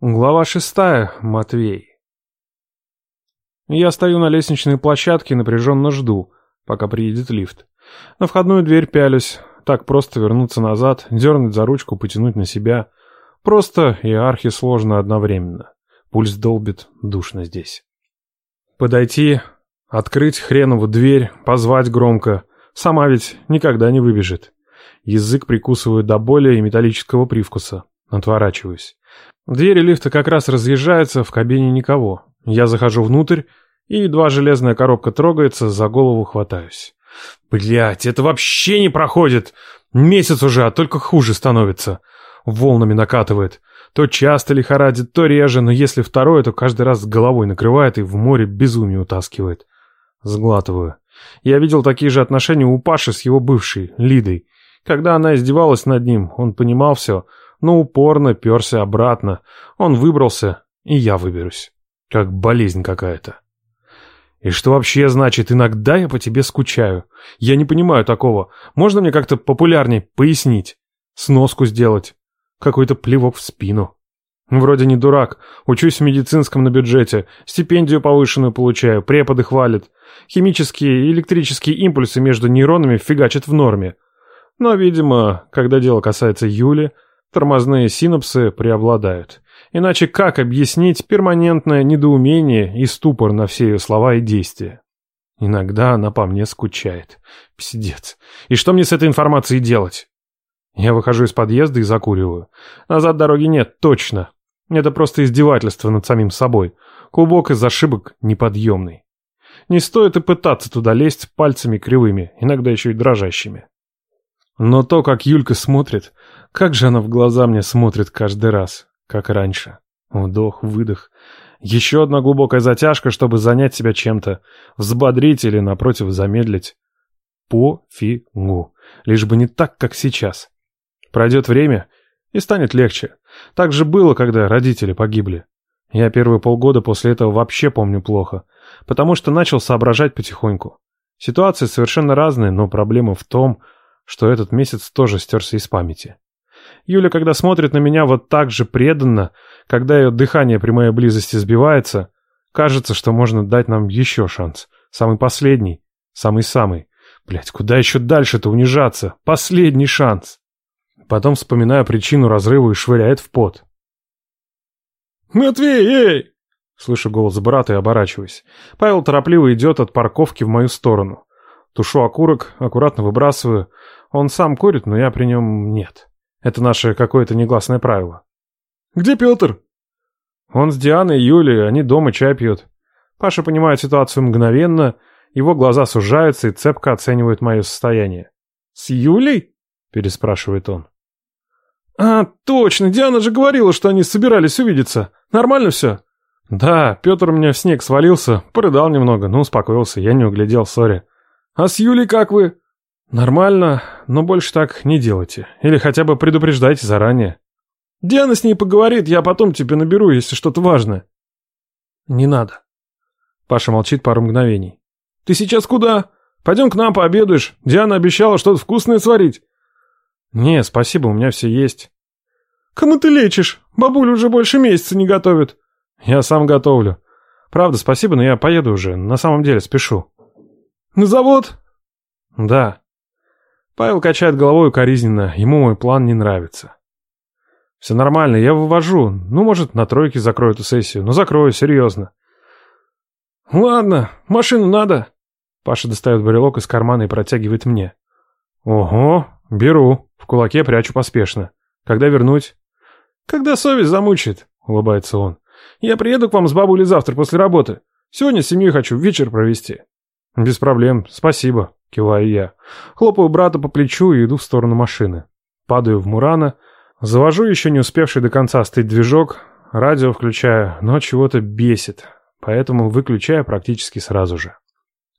Глава шестая. Матвей. Я стою на лестничной площадке и напряженно жду, пока приедет лифт. На входную дверь пялюсь. Так просто вернуться назад, дернуть за ручку, потянуть на себя. Просто и архи сложно одновременно. Пульс долбит, душно здесь. Подойти, открыть хренову дверь, позвать громко. Сама ведь никогда не выбежит. Язык прикусываю до боли и металлического привкуса. Отворачиваюсь. Двери лифта как раз разъезжаются, в кабине никого. Я захожу внутрь, и едва железная коробка трогается, за голову хватаюсь. Блять, это вообще не проходит! Месяц уже, а только хуже становится. Волнами накатывает. То часто лихорадит, то реже, но если второе, то каждый раз головой накрывает и в море безумие утаскивает. Сглатываю. Я видел такие же отношения у Паши с его бывшей, Лидой. Когда она издевалась над ним, он понимал все — но упорно перся обратно. Он выбрался, и я выберусь. Как болезнь какая-то. И что вообще значит «иногда я по тебе скучаю»? Я не понимаю такого. Можно мне как-то популярнее пояснить? Сноску сделать? Какой-то плевок в спину. Вроде не дурак. Учусь в медицинском на бюджете. Стипендию повышенную получаю. Преподы хвалят. Химические и электрические импульсы между нейронами фигачат в норме. Но, видимо, когда дело касается Юли, Тормозные синапсы преобладают. Иначе как объяснить перманентное недоумение и ступор на все ее слова и действия? Иногда она по мне скучает. Псидец. И что мне с этой информацией делать? Я выхожу из подъезда и закуриваю. Назад дороги нет, точно. Это просто издевательство над самим собой. Клубок из ошибок неподъемный. Не стоит и пытаться туда лезть пальцами кривыми, иногда еще и дрожащими. Но то, как Юлька смотрит, как же она в глаза мне смотрит каждый раз, как раньше. Вдох, выдох. Еще одна глубокая затяжка, чтобы занять себя чем-то. Взбодрить или, напротив, замедлить. Пофигу. Лишь бы не так, как сейчас. Пройдет время, и станет легче. Так же было, когда родители погибли. Я первые полгода после этого вообще помню плохо, потому что начал соображать потихоньку. Ситуации совершенно разные, но проблема в том, что этот месяц тоже стерся из памяти. Юля, когда смотрит на меня вот так же преданно, когда ее дыхание при моей близости сбивается, кажется, что можно дать нам еще шанс. Самый последний. Самый-самый. Блять, куда еще дальше-то унижаться? Последний шанс. Потом вспоминаю причину разрыва и швыряет в пот. «Матвей, эй!» Слышу голос брата и оборачиваюсь. Павел торопливо идет от парковки в мою сторону. Тушу окурок, аккуратно выбрасываю. Он сам курит, но я при нем нет. Это наше какое-то негласное правило. «Где Петр?» «Он с Дианой и Юлей, они дома чай пьют». Паша понимает ситуацию мгновенно, его глаза сужаются и цепко оценивают мое состояние. «С Юлей?» – переспрашивает он. «А, точно, Диана же говорила, что они собирались увидеться. Нормально все?» «Да, Петр у меня в снег свалился, порыдал немного, но успокоился, я не углядел, сори». «А с Юлей как вы?» «Нормально, но больше так не делайте. Или хотя бы предупреждайте заранее. Диана с ней поговорит, я потом тебе наберу, если что-то важное». «Не надо». Паша молчит пару мгновений. «Ты сейчас куда? Пойдем к нам пообедаешь. Диана обещала что-то вкусное сварить». «Не, спасибо, у меня все есть». «Кому ты лечишь? Бабуля уже больше месяца не готовит». «Я сам готовлю. Правда, спасибо, но я поеду уже. На самом деле спешу». «На завод?» «Да». Павел качает головой укоризненно, ему мой план не нравится. «Все нормально, я вывожу. Ну, может, на тройке закрою эту сессию. Но закрою, серьезно». «Ладно, машину надо». Паша достает брелок из кармана и протягивает мне. «Ого, беру. В кулаке прячу поспешно. Когда вернуть?» «Когда совесть замучает», — улыбается он. «Я приеду к вам с бабулей завтра после работы. Сегодня с семьей хочу вечер провести». «Без проблем, спасибо», — киваю я. Хлопаю брата по плечу и иду в сторону машины. Падаю в Мурана, завожу еще не успевший до конца остыть движок, радио включаю, но чего-то бесит, поэтому выключаю практически сразу же.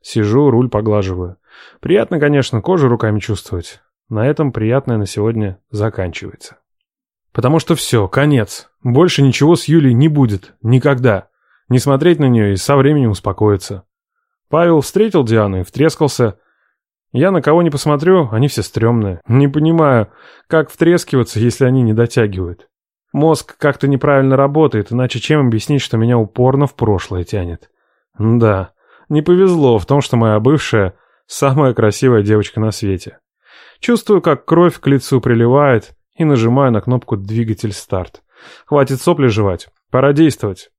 Сижу, руль поглаживаю. Приятно, конечно, кожу руками чувствовать. На этом приятное на сегодня заканчивается. Потому что все, конец. Больше ничего с Юлей не будет. Никогда. Не смотреть на нее и со временем успокоиться. Павел встретил Диану и втрескался. Я на кого не посмотрю, они все стрёмные. Не понимаю, как втрескиваться, если они не дотягивают. Мозг как-то неправильно работает, иначе чем объяснить, что меня упорно в прошлое тянет? Да, не повезло в том, что моя бывшая – самая красивая девочка на свете. Чувствую, как кровь к лицу приливает, и нажимаю на кнопку «Двигатель старт». Хватит сопли жевать, пора действовать.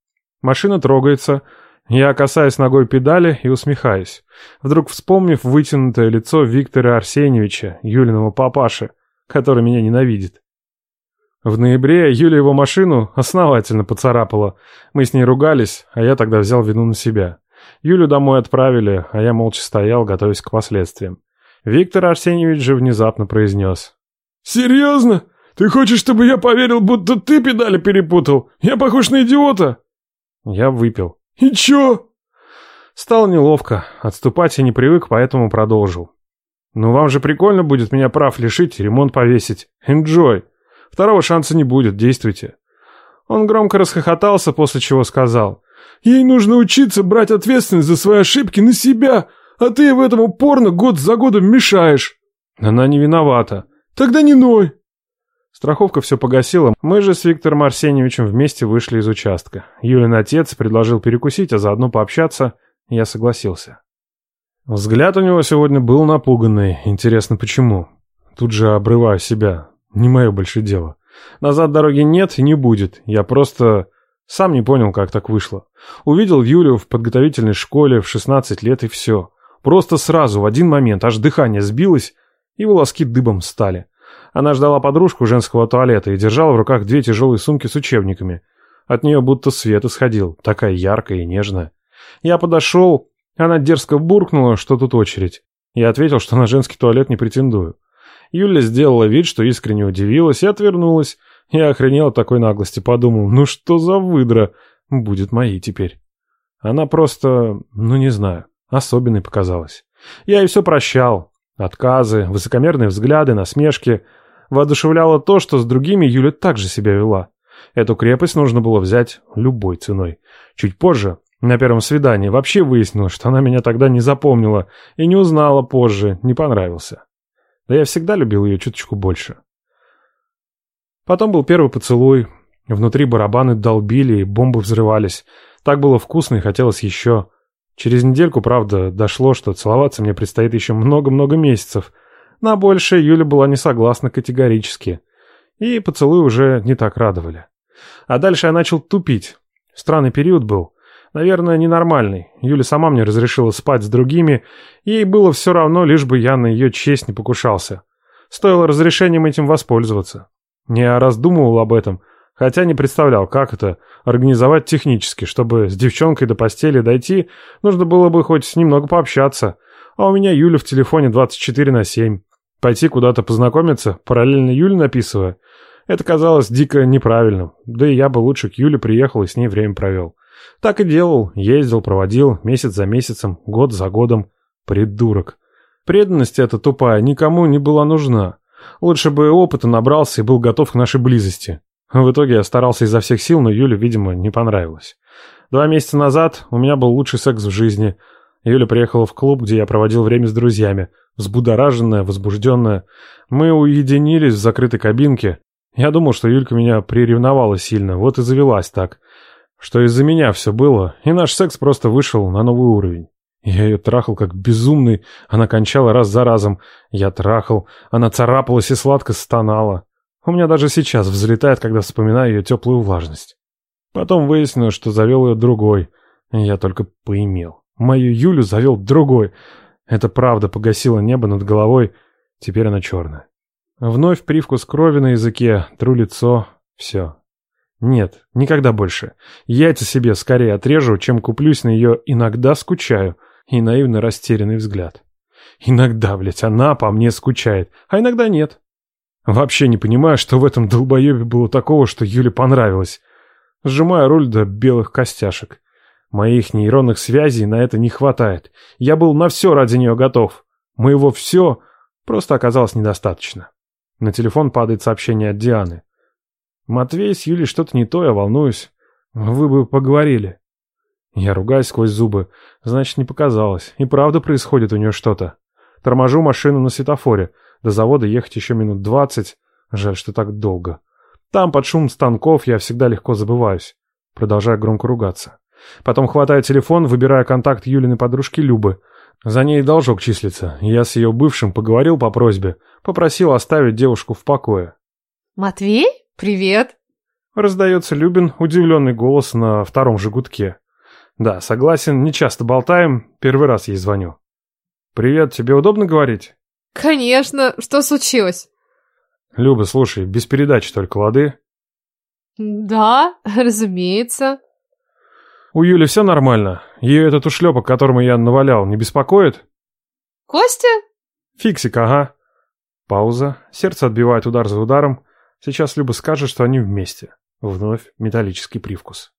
Машина трогается, я касаюсь ногой педали и усмехаюсь, вдруг вспомнив вытянутое лицо Виктора Арсеньевича, Юлиного папаши, который меня ненавидит. В ноябре Юля его машину основательно поцарапала. Мы с ней ругались, а я тогда взял вину на себя. Юлю домой отправили, а я молча стоял, готовясь к последствиям. Виктор Арсеньевич же внезапно произнес. «Серьезно? Ты хочешь, чтобы я поверил, будто ты педали перепутал? Я похож на идиота?» Я выпил. «И чё?» Стало неловко. Отступать я не привык, поэтому продолжил. «Ну вам же прикольно будет меня прав лишить и ремонт повесить. Enjoy!» Второго шанса не будет, действуйте». Он громко расхохотался, после чего сказал. «Ей нужно учиться брать ответственность за свои ошибки на себя, а ты в этом упорно год за годом мешаешь». «Она не виновата». «Тогда не ной». Страховка все погасила. Мы же с Виктором Арсеньевичем вместе вышли из участка. Юлин отец предложил перекусить, а заодно пообщаться. Я согласился. Взгляд у него сегодня был напуганный. Интересно, почему? Тут же обрываю себя. Не мое больше дело. Назад дороги нет и не будет. Я просто... Сам не понял, как так вышло. Увидел Юлю в подготовительной школе в 16 лет и все. Просто сразу, в один момент, аж дыхание сбилось, и волоски дыбом стали. Она ждала подружку женского туалета и держала в руках две тяжелые сумки с учебниками. От нее будто свет исходил, такая яркая и нежная. Я подошел, она дерзко буркнула, что тут очередь. Я ответил, что на женский туалет не претендую. Юля сделала вид, что искренне удивилась и отвернулась. Я охренел от такой наглости, подумал, ну что за выдра, будет моей теперь. Она просто, ну не знаю, особенной показалась. Я ей все прощал. Отказы, высокомерные взгляды, насмешки. Воодушевляло то, что с другими Юля также себя вела. Эту крепость нужно было взять любой ценой. Чуть позже, на первом свидании, вообще выяснилось, что она меня тогда не запомнила и не узнала позже, не понравился. Да я всегда любил ее чуточку больше. Потом был первый поцелуй. Внутри барабаны долбили и бомбы взрывались. Так было вкусно и хотелось еще. Через недельку, правда, дошло, что целоваться мне предстоит еще много-много месяцев. На большее Юля была не согласна категорически. И поцелуи уже не так радовали. А дальше я начал тупить. Странный период был. Наверное, ненормальный. Юля сама мне разрешила спать с другими, ей было все равно, лишь бы я на ее честь не покушался. Стоило разрешением этим воспользоваться. Я раздумывал об этом, хотя не представлял, как это организовать технически, чтобы с девчонкой до постели дойти, нужно было бы хоть немного пообщаться. А у меня Юля в телефоне 24 на 7. Пойти куда-то познакомиться, параллельно Юле написывая, это казалось дико неправильным, да и я бы лучше к Юле приехал и с ней время провел. Так и делал, ездил, проводил, месяц за месяцем, год за годом. Придурок. Преданность эта тупая никому не была нужна. Лучше бы опыта набрался и был готов к нашей близости. В итоге я старался изо всех сил, но Юле, видимо, не понравилось. Два месяца назад у меня был лучший секс в жизни. Юля приехала в клуб, где я проводил время с друзьями. Взбудораженная, возбужденная. Мы уединились в закрытой кабинке. Я думал, что Юлька меня приревновала сильно, вот и завелась так что из-за меня все было, и наш секс просто вышел на новый уровень. Я ее трахал как безумный, она кончала раз за разом. Я трахал, она царапалась и сладко стонала. У меня даже сейчас взлетает, когда вспоминаю ее теплую влажность. Потом выяснилось, что завел ее другой. Я только поимел. Мою Юлю завел другой. Это правда погасило небо над головой. Теперь она черная. Вновь привкус крови на языке, тру лицо. Все, нет, никогда больше. Яйца себе скорее отрежу, чем куплюсь на ее «иногда скучаю» и наивно растерянный взгляд. Иногда, блядь, она по мне скучает, а иногда нет. Вообще не понимаю, что в этом долбоебе было такого, что Юле понравилось. Сжимаю руль до белых костяшек. Моих нейронных связей на это не хватает. Я был на все ради нее готов. Моего все просто оказалось недостаточно. На телефон падает сообщение от Дианы. Матвей с Юлей что-то не то, я волнуюсь. Вы бы поговорили. Я ругаюсь сквозь зубы. Значит, не показалось. И правда происходит у нее что-то. Торможу машину на светофоре. До завода ехать еще минут двадцать. Жаль, что так долго. Там под шум станков я всегда легко забываюсь. Продолжаю громко ругаться. Потом хватаю телефон, выбираю контакт Юлиной подружки Любы. За ней должок числится. Я с ее бывшим поговорил по просьбе. Попросил оставить девушку в покое. «Матвей? Привет!» Раздается Любин удивленный голос на втором же гудке. Да, согласен, не часто болтаем, первый раз ей звоню. «Привет, тебе удобно говорить?» «Конечно, что случилось?» «Люба, слушай, без передачи только лады?» «Да, разумеется». «У Юли все нормально? Ее этот ушлепок, которому я навалял, не беспокоит?» «Костя?» «Фиксик, ага». Пауза. Сердце отбивает удар за ударом. Сейчас Люба скажет, что они вместе. Вновь металлический привкус.